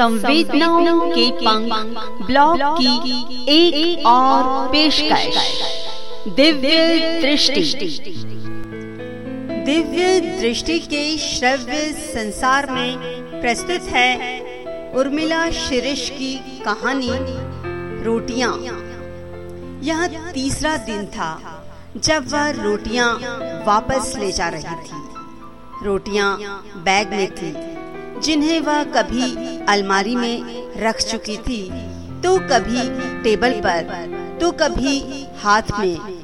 संवेदनाओं के पंख ब्लॉग की एक, एक और पेशकश। दिव्य दृष्टि। दिव्य दृष्टि के श्रव्य संसार में प्रस्तुत है उर्मिला शिरीष की कहानी रोटियाँ। यह तीसरा दिन था जब वह रोटियाँ वापस ले जा रही थी। रोटियाँ बैग में थी। जिन्हें वह कभी अलमारी में रख चुकी थी तो कभी टेबल पर तो कभी हाथ में।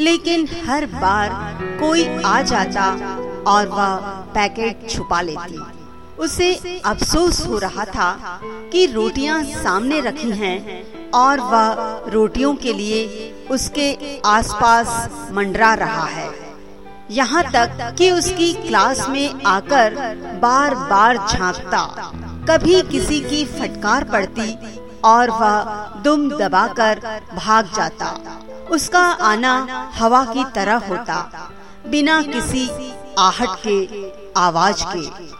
लेकिन हर बार कोई आ जाता और वह पैकेट छुपा लेती। उसे अफसोस हो रहा था कि रोटियाँ सामने रखी हैं और वह रोटियों के लिए उसके आसपास मंडरा रहा है। यहाँ तक कि उसकी क्लास में आकर बार बार झांकता। कभी किसी की फटकार पड़ती और वह दुम दबाकर भाग जाता। उसका आना हवा की तरह होता। बिना किसी आहट के आवाज़ के।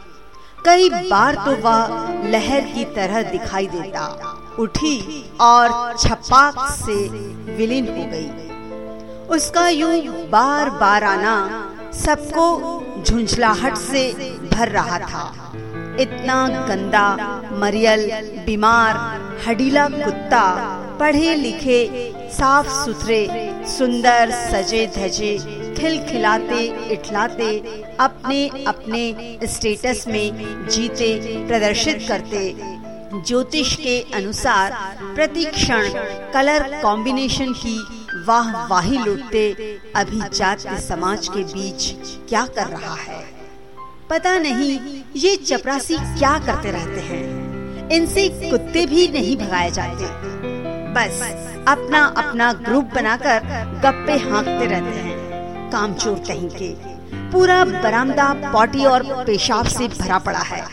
कई बार तो वह लहर की तरह दिखाई देता। उठी और छपाक से विलीन हो गई। उसका यूँ बार बार आना सबको झुंझलाहट से भर रहा था। इतना गंदा, मरियल, बीमार, हडीला कुत्ता पढ़े लिखे साफ़ सुथरे सुंदर, सजे, धजे, खिलखिलाते, इठलाते, अपने अपने स्टेटस में जीते, प्रदर्शित करते। ज्योतिष के अनुसार प्रतिक्षण कलर कॉम्बिनेशन की वाह वाही लुटते अभिजात समाज के बीच क्या कर रहा है? पता नहीं ये चपरासी क्या करते रहते हैं। इनसे कुत्ते भी नहीं भगाए जाते। बस अपना अपना ग्रुप बनाकर गप्पे हाँकते रहते हैं। कामचोर कहीं के। पूरा बरामदा पॉटी और पेशाब से भरा पड़ा है।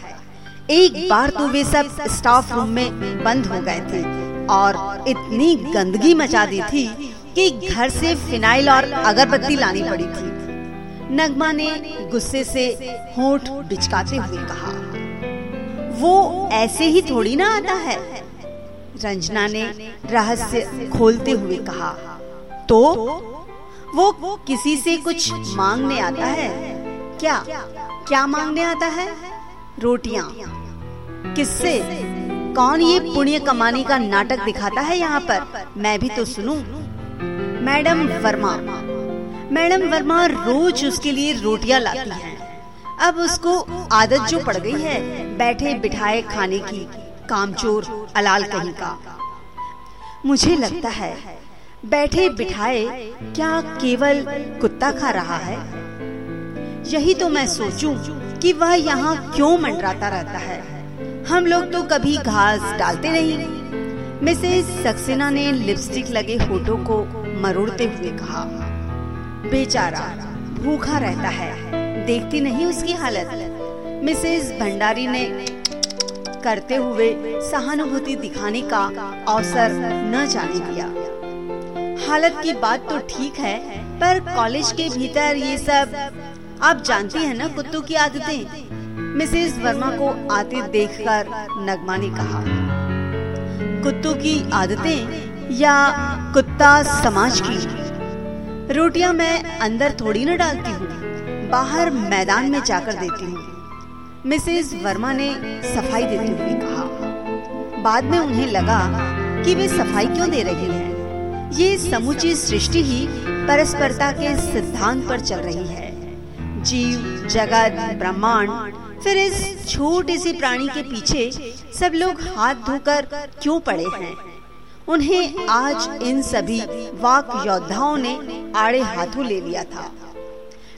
एक बार तो वे सब स्टाफ रूम में बंद हो गए थे और इतनी गंदगी मचा दी थी कि घर से फिनाइल और अगरबत्ती लानी पड़ी थी। नगमा ने गुस्से से होठ बिचकाते हुए कहा, वो ऐसे ही थोड़ी ना आता है? रंजना ने रहस्य खोलते हुए कहा तो? वो किसी से कुछ मांगने आता है? क्या क्या मांगने आता है? रोटियाँ। किससे? कौन ये पुण्य कमाने का नाटक दिखाता है यहाँ पर? मैं भी तो सुनूं। मैडम वर्मा। मैडम वर्मा रोज उसके लिए रोटियाँ लाती हैं। अब उसको आदत जो पड़ गई है, बैठे बिठाए खाने की, कामचोर, अलाल कहीं का। मुझे लगता है, बैठे बिठाए क्या केवल कुत्ता खा रहा है? यही तो मैं सोचूं कि वह यहाँ क्यों मंडराता रहता है। हम लोग तो कभी घास डालते नहीं। मिसेस सक्सेना ने लिपस्टिक लगे होठों को मरोड़ते हुए कहा, बेचारा, भूखा रहता है, देखती नहीं उसकी हालत। मिसेस भंडारी ने करते हुए सहानुभूति दिखाने का अवसर न जाने दिया। हालत की बात तो ठीक है, पर कॉलेज के भीतर ये सब, आप जानती हैं ना कुत्तों की आदतें? मिसेस वर्मा को आते देखकर नगमा ने कहा, कुत्तों की आदतें? या कुत्ता समाज की। रोटियाँ मैं अंदर थोड़ी न डालती हूँ, बाहर मैदान में जाकर देती हूँ। मिसेस वर्मा ने सफ़ाई देते हुए कहा। बाद में उन्हें लगा कि वे सफ़ाई क्यों दे रही हैं। ये समूची सृष्टि ही परस्परता के सिद्धांत पर चल रही है। जीव, जगत, ब्रह्मांड, फिर इस छोटे से प्राणी के पीछे सब लोग हाथ धोकर क्यों पड़े हैं? उन्हें आज इन सभी वाक योद्धाओं ने आड़े हाथों ले लिया था।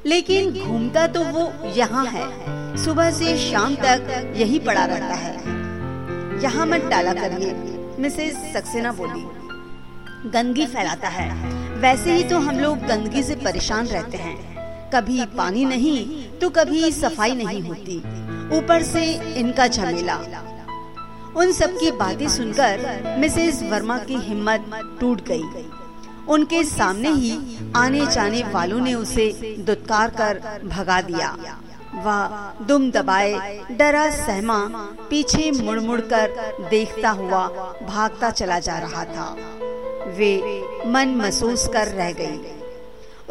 लेकिन घूमता तो वो यहाँ है। सुबह से शाम तक यही पड़ा रहता है। यहाँ मत डाला करिए, मिसेस सक्सेना बोली। गंदगी फैलाता है। वैसे ही तो हम लोग गंदगी से परेशान रहते हैं। कभी पानी नहीं तो कभी सफ़ाई नहीं होती। ऊपर से इनका झमेला। उन सब की बातें सुनकर मिसेस वर्मा की हिम्मत टूट गई। उनके सामने ही आने जाने वालों ने उसे दुत्कार कर भगा दिया। वह दुम दबाए, डरा सहमा पीछे मुड़ मुड़ कर देखता हुआ भागता चला जा रहा था। वे मन महसूस कर रह गई।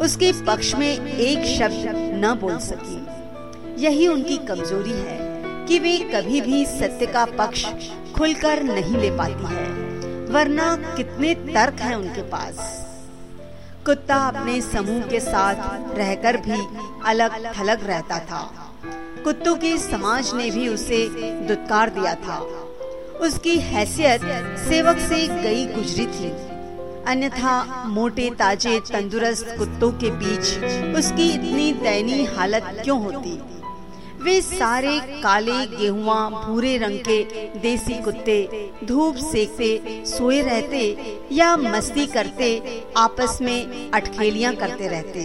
उसके पक्ष में एक शब्द न बोल सकी। यही उनकी कमज़ोरी है। कि वे कभी भी सत्य का पक्ष खुलकर नहीं ले पाती है, वरना कितने तर्क हैं उनके पास। कुत्ता अपने समूह के साथ रहकर भी अलग थलग रहता था। कुत्तों के समाज ने भी उसे दुत्कार दिया था। उसकी हैसियत सेवक से गई गुजरी थी। अन्यथा मोटे ताजे तंदुरुस्त कुत्तों के बीच उसकी इतनी दयनीय हालत क्यों होती? वे सारे काले गेहुआ, भूरे रंग के देसी कुत्ते धूप सेकते, सोए रहते या मस्ती करते, आपस में अटखेलियाँ करते रहते।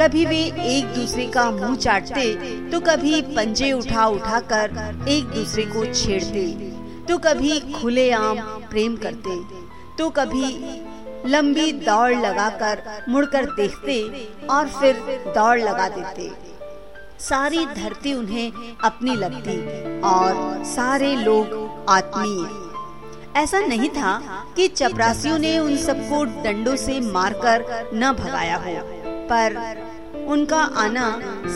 कभी वे एक दूसरे का मुँह चाटते तो कभी पंजे उठा उठा कर एक दूसरे को छेड़ते। तो कभी खुले आम प्रेम करते तो कभी लंबी दौड़ लगाकर मुड़कर देखते और फिर दौड़ लगा देते। सारी धरती उन्हें अपनी लगती और सारे लोग आत्मीय। ऐसा नहीं था कि चपरासियों ने उन सबको डंडों से मारकर न भगाया हो पर उनका आना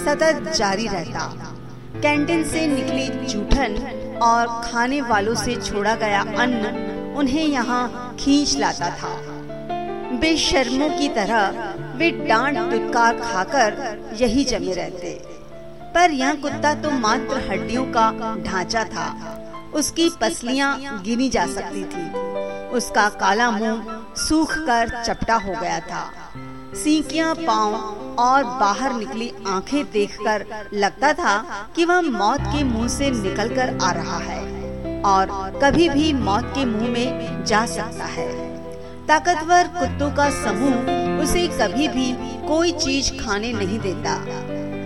सतत जारी रहता। कैंटीन से निकली जूठन और खाने वालों से छोड़ा गया अन्न उन्हें यहाँ खींच लाता था। बेशर्मों की तरह वे डांट दुत्कार खाकर यही जमे रहते। पर यह कुत्ता तो मात्र हड्डियों का ढांचा था। उसकी पसलियाँ गिनी जा सकती थी। उसका काला मुँह सूख कर चपटा हो गया था। सीकियाँ, पाँव और बाहर निकली आँखें देखकर लगता था कि वह मौत के मुँह से निकलकर आ रहा है और कभी भी मौत के मुँह में जा सकता है। ताकतवर कुत्तों का समूह उसे कभी भी कोई चीज़ खाने नहीं देता।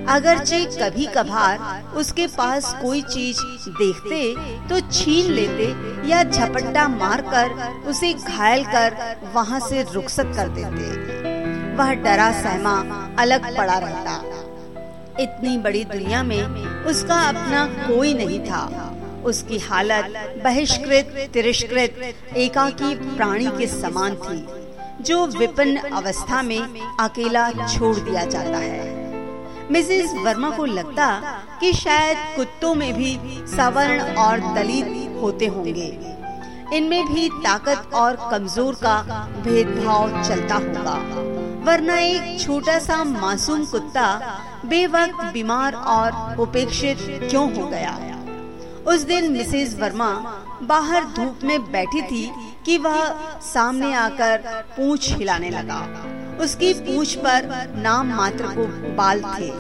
अगरचे कभी कभार उसके पास कोई चीज़ देखते तो छीन लेते या झपट्टा मारकर उसे घायल कर वहाँ से रुखसत कर देते। वह डरा सहमा अलग पड़ा रहता। इतनी बड़ी दुनिया में उसका अपना कोई नहीं था। उसकी हालत बहिष्कृत, तिरस्कृत, एकाकी प्राणी के समान थी, जो विपन्न अवस्था में अकेला छोड़ दिया जाता है। मिसेस वर्मा को लगता कि शायद कुत्तों में भी सवर्ण और दलित होते होंगे। इनमें भी ताकत और कमज़ोर का भेदभाव चलता होगा। वरना एक छोटा सा मासूम कुत्ता बेवक्त बीमार और उपेक्षित क्यों हो गया? उस दिन मिसेस वर्मा बाहर धूप में बैठी थी कि वह सामने आकर पूछ हिलाने लगा। उसकी पूछ पर नाम मात्र को बाल थे।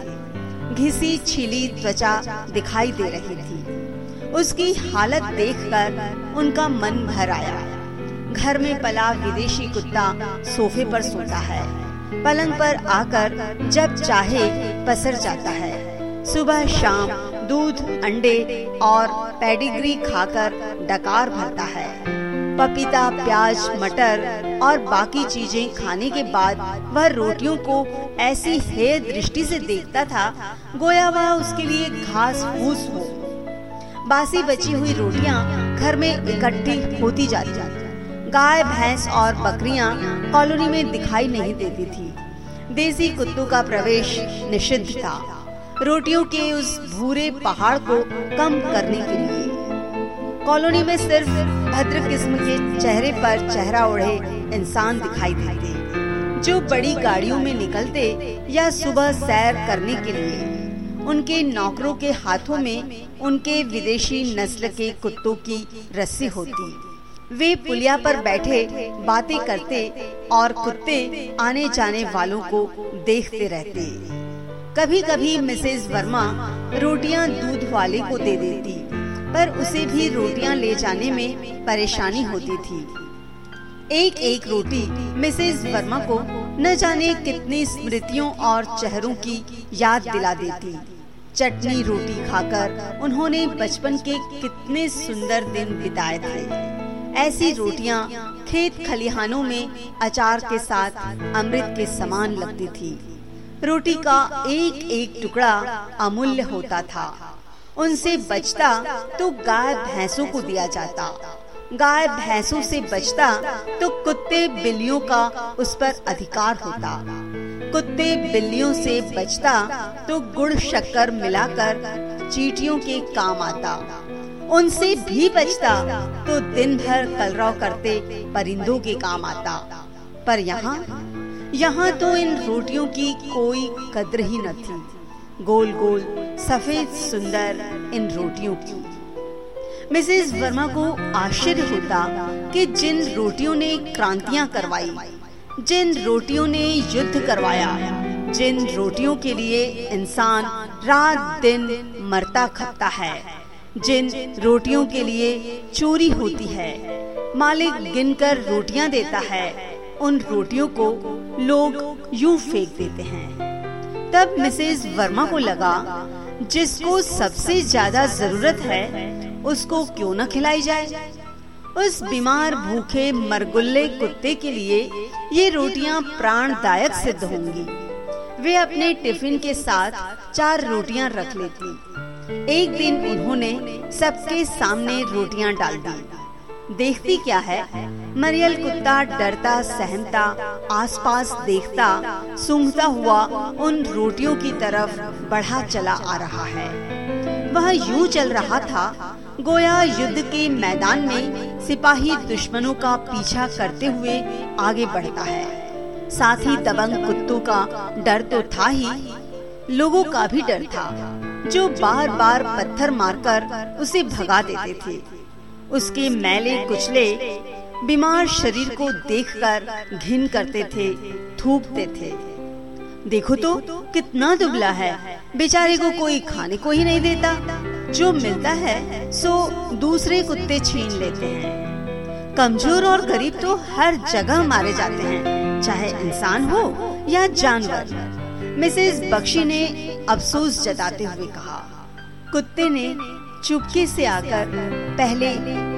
घिसी छिली त्वचा दिखाई दे रही थी। उसकी हालत देखकर उनका मन भर आया। घर में पला विदेशी कुत्ता सोफे पर सोता है। पलंग पर आकर जब चाहे पसर जाता है। सुबह शाम दूध, अंडे और पेडिग्री खाकर डकार भरता है। पपीता, प्याज, मटर और बाकी चीज़ें खाने के बाद वह रोटियों को ऐसी हे दृष्टि से देखता था, गोया वह उसके लिए घास फूस हो। बासी बची हुई रोटियाँ घर में इकट्ठी होती जाती गाय, भैंस और बकरियाँ कॉलोनी में दिखाई नहीं देती थी। देसी कुत्तों का प्रवेश निषिद्ध था। रोटियों के उस भूरे पहाड़ को कम करने के लिए कॉलोनी में सिर्फ़ भद्र किस्म के चेहरे पर चेहरा ओढ़े इंसान दिखाई देते। जो बड़ी गाड़ियों में निकलते या सुबह सैर करने के लिए, उनके नौकरों के हाथों में उनके विदेशी नस्ल के कुत्तों की रस्सी होती। वे पुलिया पर बैठे बातें करते और कुत्ते आने जाने वालों को देखते रहते। कभी कभी मिसेस वर्मा रोटियाँ दूध वाले को दे देती। पर उसे भी रोटियाँ ले जाने में परेशानी होती थी। एक एक रोटी मिसेस वर्मा को न जाने कितनी स्मृतियों और चेहरों की याद दिला देती। चटनी रोटी खाकर उन्होंने बचपन के कितने सुंदर दिन बिताए थे। ऐसी रोटियाँ खेत खलिहानों में अचार के साथ अमृत के समान लगती थी। रोटी का एक एक टुकड़ा अमूल्य होता था। उनसे बचता तो गाय भैंसों को दिया जाता। गाय भैंसों से बचता तो कुत्ते बिल्लियों का उस पर अधिकार होता। कुत्ते बिल्लियों से बचता तो गुड़ शक्कर मिलाकर चीटियों के काम आता। उनसे भी बचता तो दिन भर कलरव करते परिंदों के काम आता। पर यहाँ यहाँ तो इन रोटियों की कोई कद्र ही न थी। गोल गोल, सफ़ेद, सुंदर इन रोटियों की। मिसेस वर्मा को आश्चर्य होता कि जिन रोटियों ने क्रांतियाँ करवाई, जिन रोटियों ने युद्ध करवाया, जिन रोटियों के लिए इंसान रात दिन मरता खपता है, जिन रोटियों के लिए चोरी होती है, मालिक गिनकर रोटियाँ देता है, उन रोटियों को लोग यूँ फेंक देते हैं। तब मिसेस वर्मा को लगा, जिसको सबसे ज़्यादा ज़रूरत है, उसको क्यों न खिलाई जाए? उस बीमार भूखे मरगुल्ले कुत्ते के लिए ये रोटियाँ प्राणदायक सिद्ध होंगी। वे अपने टिफ़िन के साथ चार रोटियाँ रख लेती। एक दिन उन्होंने सबके सामने रोटियाँ डाल दी। देखती क्या है? मरियल कुत्ता डरता, सहमता, आसपास देखता, सूंघता हुआ उन रोटियों की तरफ़ बढ़ा चला आ रहा है। वह यूँ चल रहा था, गोया युद्ध के मैदान में सिपाही दुश्मनों का पीछा करते हुए आगे बढ़ता है। साथ ही दबंग कुत्तों का डर तो था ही, लोगों का भी डर था, जो बार बार पत्थर मारकर उसे भगा देते थे। उसके मैले कुचले बीमार शरीर को देखकर घिन करते थे, थूकते थे। देखो तो कितना दुबला है। बेचारे को कोई खाने को ही नहीं देता। जो मिलता है, सो दूसरे कुत्ते छीन लेते हैं। कमज़ोर और गरीब तो हर जगह मारे जाते हैं, चाहे इंसान हो या जानवर। मिसेस बख्शी ने अफसोस जताते हुए कहा, कुत्ते ने चुपके से आकर पहले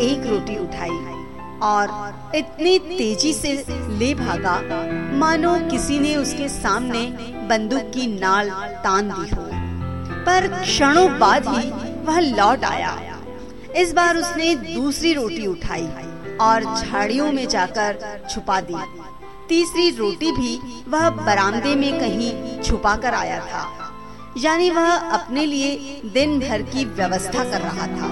एक रोटी उठाई। और इतनी तेज़ी से ले भागा, मानो किसी ने उसके सामने बंदूक की नाल तान दी हो। पर क्षणों बाद ही वह लौट आया। इस बार उसने दूसरी रोटी उठाई और झाड़ियों में जाकर छुपा दी। तीसरी रोटी भी वह बरामदे में कहीं छुपा कर आया था। यानी वह अपने लिए दिन भर की व्यवस्था कर रहा था।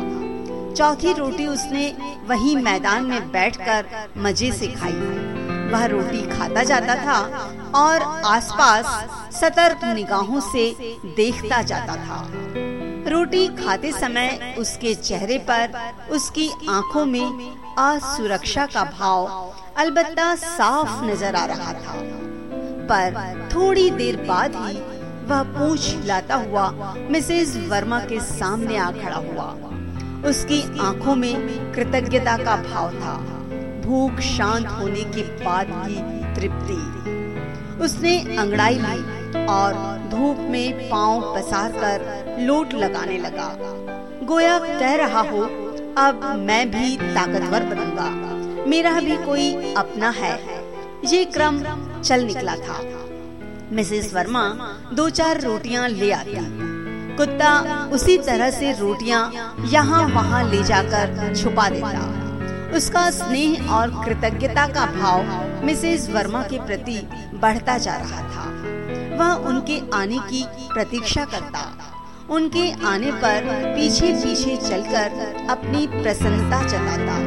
चौथी रोटी उसने वही मैदान में बैठकर मज़े से खाई। वह रोटी खाता जाता था और आसपास सतर्क निगाहों से देखता जाता था। रोटी खाते समय उसके चेहरे पर उसकी आँखों में असुरक्षा का भाव अलबत्ता साफ़ नज़र आ रहा था। पर थोड़ी देर बाद ही वह पूछ लाता हुआ मिसेज वर्मा के सामने आ खड़ा हुआ। उसकी आँखों में कृतज्ञता का भाव था। भूख शांत होने के बाद की तृप्ति। उसने अंगड़ाई ली और धूप में पाँव पसार कर लोट लगाने लगा। गोया कह रहा हो, अब मैं भी ताकतवर बनूँगा। मेरा भी कोई अपना है। ये क्रम चल निकला था। मिसेस वर्मा दो चार रोटियाँ ले आती। कुत्ता उसी तरह से रोटियाँ यहाँ वहाँ ले जाकर छुपा देता। उसका स्नेह और कृतज्ञता का भाव मिसेस वर्मा के प्रति बढ़ता जा रहा था। वह उनके आने की प्रतीक्षा करता। उनके आने पर पीछे पीछे चलकर अपनी प्रसन्नता जताता।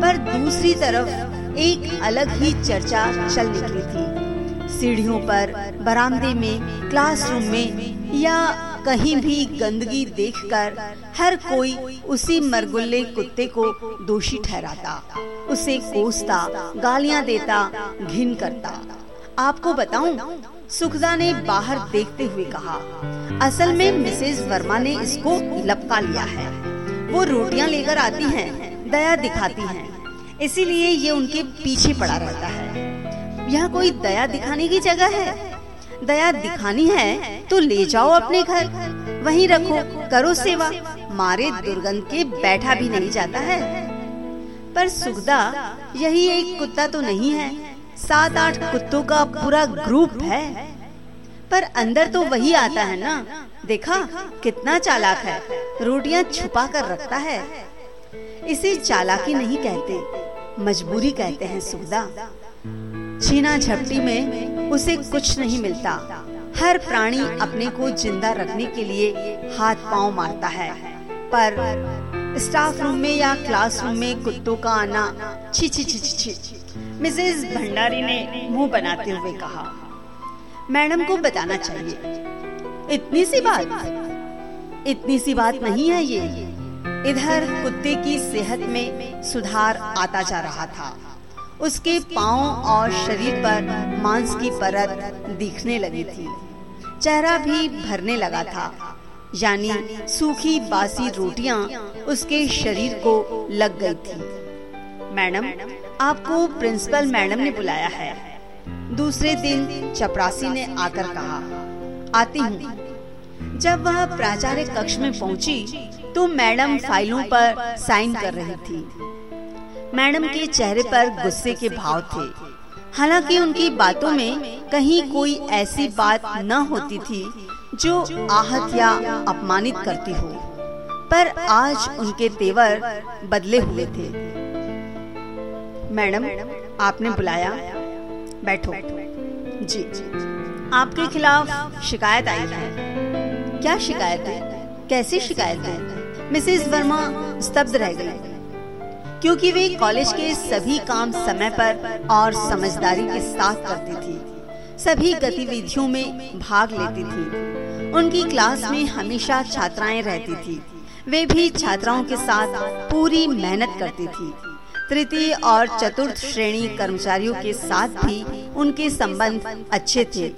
पर दूसरी तरफ़ एक अलग ही चर्चा चल निकली थी। सीढ़ियों पर बरामदे में क्लासरूम में या कहीं भी गंदगी देखकर हर कोई उसी मरगुल्ले कुत्ते को दोषी ठहराता उसे कोसता गालियाँ देता घिन करता। आपको बताऊँ सुखदा ने बाहर देखते हुए कहा असल में मिसेस वर्मा ने इसको लपका लिया है। वो रोटियाँ लेकर आती हैं, दया दिखाती हैं, इसीलिए ये उनके पीछे पड़ा रहता है। यह कोई दया दिखाने की जगह है? दया दिखानी है तो ले जाओ अपने घर। वहीं रखो करो सेवा। मारे दुर्गंध के बैठा भी नहीं जाता है। पर सुखदा यही एक कुत्ता तो नहीं है। सात आठ कुत्तों का पूरा ग्रुप है। पर अंदर तो वही आता है ना। देखा, कितना चालाक है। रोटियाँ छुपा कर रखता है। इसे चालाकी नहीं कहते। मजबूरी कहते हैं सुखदा छीना झपटी में उसे कुछ नहीं मिलता। हर प्राणी अपने को ज़िंदा रखने के लिए हाथ पाँव मारता है। पर स्टाफ रूम में या क्लासरूम में कुत्तों का आना, छी छी छी छी मिसेज भंडारी ने मुँह बनाते हुए कहा, मैडम को बताना चाहिए। इतनी सी बात? इतनी सी बात नहीं है ये। इधर कुत्ते की सेहत में सुधार आता जा रहा था। उसके पाँव और शरीर पर मांस की परत दिखने लगी थी। चेहरा भी भरने लगा था। यानी सूखी बासी रोटियाँ उसके शरीर को लग गई थी। मैडम, आपको प्रिंसिपल मैडम ने बुलाया है। दूसरे दिन चपरासी ने आकर कहा, आती हूँ। जब वह प्राचार्य कक्ष में पहुँची तो मैडम फाइलों पर साइन कर रही थी। मैडम के चेहरे पर गुस्से के भाव थे। हालाँकि उनकी बातों में कहीं कोई ऐसी बात न होती थी जो आहत या अपमानित करती हो। पर आज उनके तेवर बदले हुए थे। मैडम, आपने बुलाया? बैठो। जी। आपके खिलाफ शिकायत आई है। क्या शिकायत है? कैसी शिकायत है? मिसेस वर्मा स्तब्ध रह गई। क्योंकि वे कॉलेज के सभी काम समय पर और समझदारी के साथ करती थी। सभी गतिविधियों में भाग लेती थी। उनकी क्लास में हमेशा छात्राएँ रहती थी। वे भी छात्राओं के साथ पूरी मेहनत करती थी। तृतीय और चतुर्थ श्रेणी कर्मचारियों के साथ भी उनके संबंध अच्छे थे।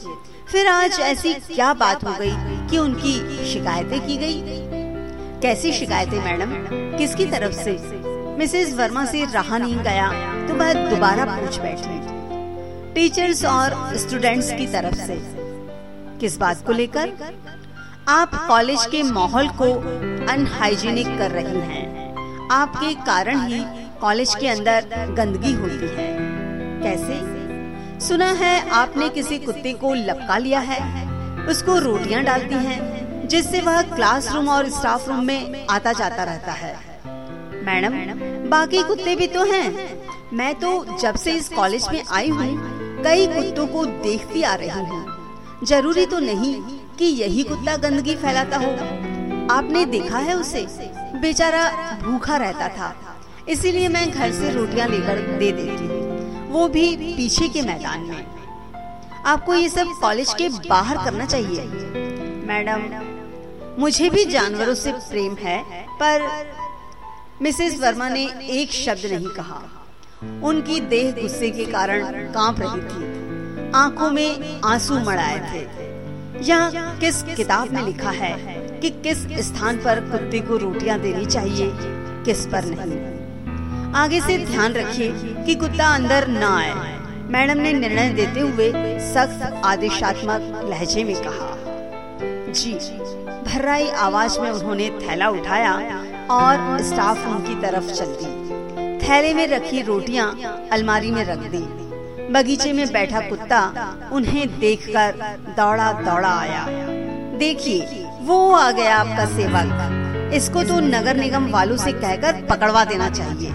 फिर आज ऐसी क्या बात हो गई कि उनकी शिकायतें की गई? कैसी शिकायतें, मैडम? किसकी तरफ़ से? मिसेस वर्मा से रहा नहीं गया तो वह दोबारा पूछ बैठी। टीचर्स और स्टूडेंट्स की तरफ़ से किस बात को लेकर? आप कॉलेज के माहौल को अनहाइजीनिक कर रही हैं। आपके कारण ही कॉलेज के अंदर गंदगी होती है। कैसे? सुना है आपने किसी कुत्ते को लपका लिया है। उसको रोटियाँ डालती हैं, जिससे वह क्लासरूम और स्टाफ रूम में आता जाता रहता है। मैडम, बाकी कुत्ते भी तो हैं। मैं तो जब से इस कॉलेज में आई हूँ, कई कुत्तों को देखती आ रही हूँ। ज़रूरी तो नहीं कि यही कुत्ता गंदगी फैलाता हो। आपने देखा है उसे? बेचारा भूखा रहता था। इसीलिए मैं घर से रोटियाँ लेकर दे देती हूँ। वो भी पीछे के मैदान में। आपको ये सब कॉलेज के बाहर करना चाहिए। मैडम, मुझे भी जानवरों से प्रेम है, पर मिसेस वर्मा ने एक शब्द नहीं कहा। उनकी देह गुस्से के कारण काँप रही थी। आँखों में आँसू मड़ाए थे। यहाँ किस किताब में लिखा है कि किस स्थान पर कुत्ते को रोटियाँ देनी चाहिए किस पर नहीं? आगे से ध्यान रखिए कि कुत्ता अंदर न आए। मैडम ने निर्णय देते हुए सख्त आदेशात्मक लहजे में कहा जी। भर्राई आवाज़ में उन्होंने थैला उठाया और स्टाफ रूम की तरफ़ चल दी थैले में रखी रोटियाँ अलमारी में रख दी। बगीचे में बैठा कुत्ता उन्हें देखकर दौड़ा दौड़ा आया। देखिए, वो आ गया आपका सेवक। इसको तो नगर निगम वालों से कहकर पकड़वा देना चाहिए।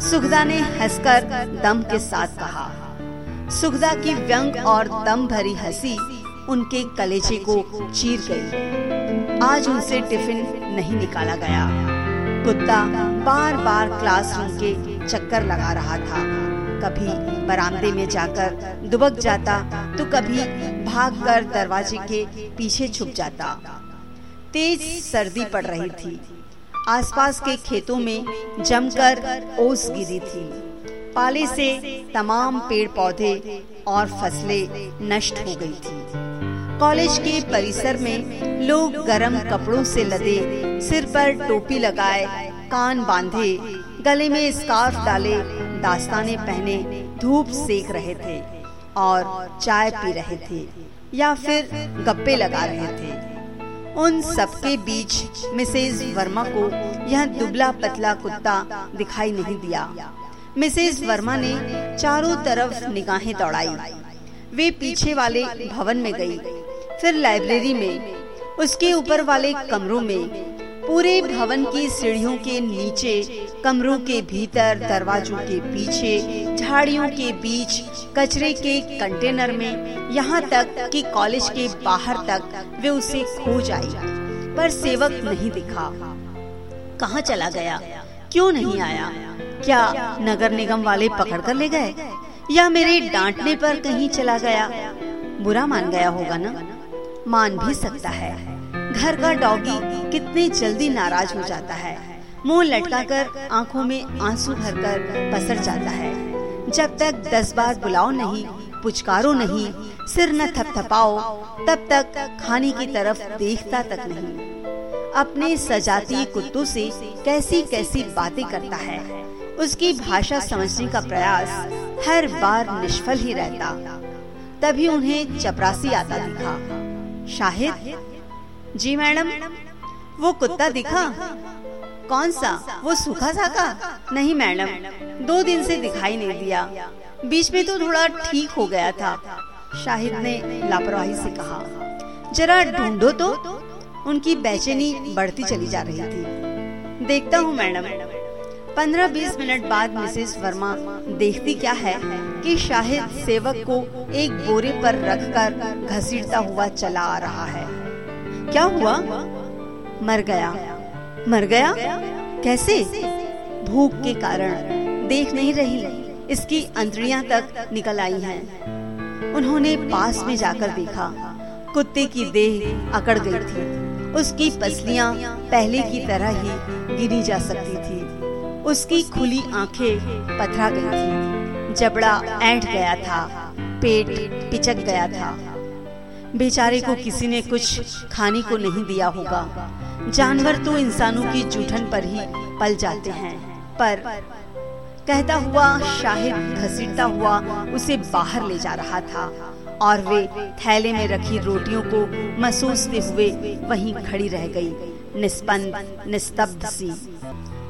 सुखदा ने हंसकर दम के साथ कहा। सुखदा की व्यंग और दम भरी हँसी उनके कलेजे को चीर गई। आज उनसे टिफ़िन नहीं निकाला गया। कुत्ता बार बार क्लासरूम के चक्कर लगा रहा था। कभी बरामदे में जाकर दुबक जाता तो कभी भागकर दरवाजे के पीछे छुप जाता। तेज सर्दी पड़ रही थी। आसपास के खेतों में जमकर ओस गिरी थी। पाले से तमाम पेड़ पौधे और फ़सलें नष्ट हो गई थी। कॉलेज के परिसर में लोग गरम कपड़ों से लदे सिर पर टोपी लगाए, कान बांधे, गले में स्कार्फ डाले, दास्ताने पहने, धूप सेक रहे थे और चाय पी रहे थे या फिर गप्पे लगा रहे थे। उन सबके बीच मिसेज वर्मा को यह दुबला पतला कुत्ता दिखाई नहीं दिया। मिसेज वर्मा ने चारों तरफ़ निगाहें दौड़ाई। वे पीछे वाले भवन में गई, फिर लाइब्रेरी में, उसके ऊपर वाले कमरों में पूरे भवन की सीढ़ियों के नीचे, कमरों के भीतर, दरवाजों के पीछे, झाड़ियों के बीच, कचरे के कंटेनर में, यहाँ तक कि कॉलेज के बाहर तक वे उसे खोज आई पर सेवक नहीं दिखा। कहाँ चला गया? क्यों नहीं आया? क्या नगर निगम वाले पकड़ कर ले गए? या मेरे डांटने पर कहीं चला गया? बुरा मान गया होगा ना? मान भी सकता है। घर का डॉगी कितनी जल्दी नाराज़ हो जाता है। मुँह लटकाकर आँखों में आँसू भरकर पसर जाता है। जब तक दस बार बुलाओ नहीं, पुचकारो नहीं, सिर न थपथपाओ, तब तक खाने की तरफ़ देखता तक नहीं। अपने सजाती कुत्तों से कैसी कैसी बातें करता है। उसकी भाषा समझने का प्रयास हर बार निष्फल ही रहता। तभी उन्हें चपरासी आता दिखा। शाहिद जी मैडम, वो कुत्ता दिखा। कौन सा? वो सूखा सा का नहीं मैडम, दो दिन से दिखाई नहीं दिया। बीच में तो थोड़ा ठीक हो गया था, शाहिद ने लापरवाही से कहा। जरा ढूंढो तो उनकी बेचैनी बढ़ती चली जा रही थी। देखता हूँ मैडम। पंद्रह बीस मिनट बाद मिसेस वर्मा देखती क्या है कि शाहिद सेवक को एक बोरे पर रखकर घसीटता हुआ चला आ रहा है। क्या हुआ? मर गया। मर गया? कैसे? भूख के कारण। देख नहीं रही। इसकी अंतड़ियाँ तक निकल आई हैं। उन्होंने पास में जाकर देखा। कुत्ते की देह अकड़ गई थी। उसकी पसलियाँ पहले की तरह ही गिरी जा सकती थी। उसकी खुली आँखें पथरा गई थी। जबड़ा ऐंठ गया था। पेट पिचक गया था। बेचारे को किसी ने कुछ खाने को नहीं दिया होगा। जानवर तो इंसानों की जूठन पर ही पल जाते हैं। पर कहता हुआ, शाहिद घसीटता हुआ उसे बाहर ले जा रहा था और वे थैले में रखी रोटियों को महसूसते हुए वहीं खड़ी रह गई, निस्पंद, निस्तब्ध सी।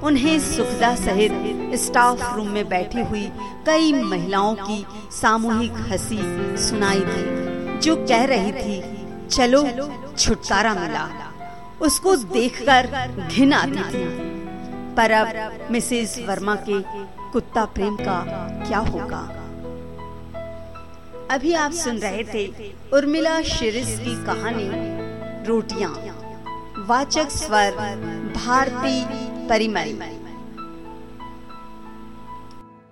उन्हें सुखदा सहित स्टाफ रूम में बैठी हुई कई महिलाओं की सामूहिक हँसी सुनाई थी जो कह रही थी, चलो, छुटकारा मिला। उसको देखकर घिन आती थी। पर अब मिसेस वर्मा के कुत्ता प्रेम का क्या होगा? अभी आप सुन रहे थे उर्मिला शिरिस की कहानी, रोटियाँ। वाचक स्वर, भारती परिमल।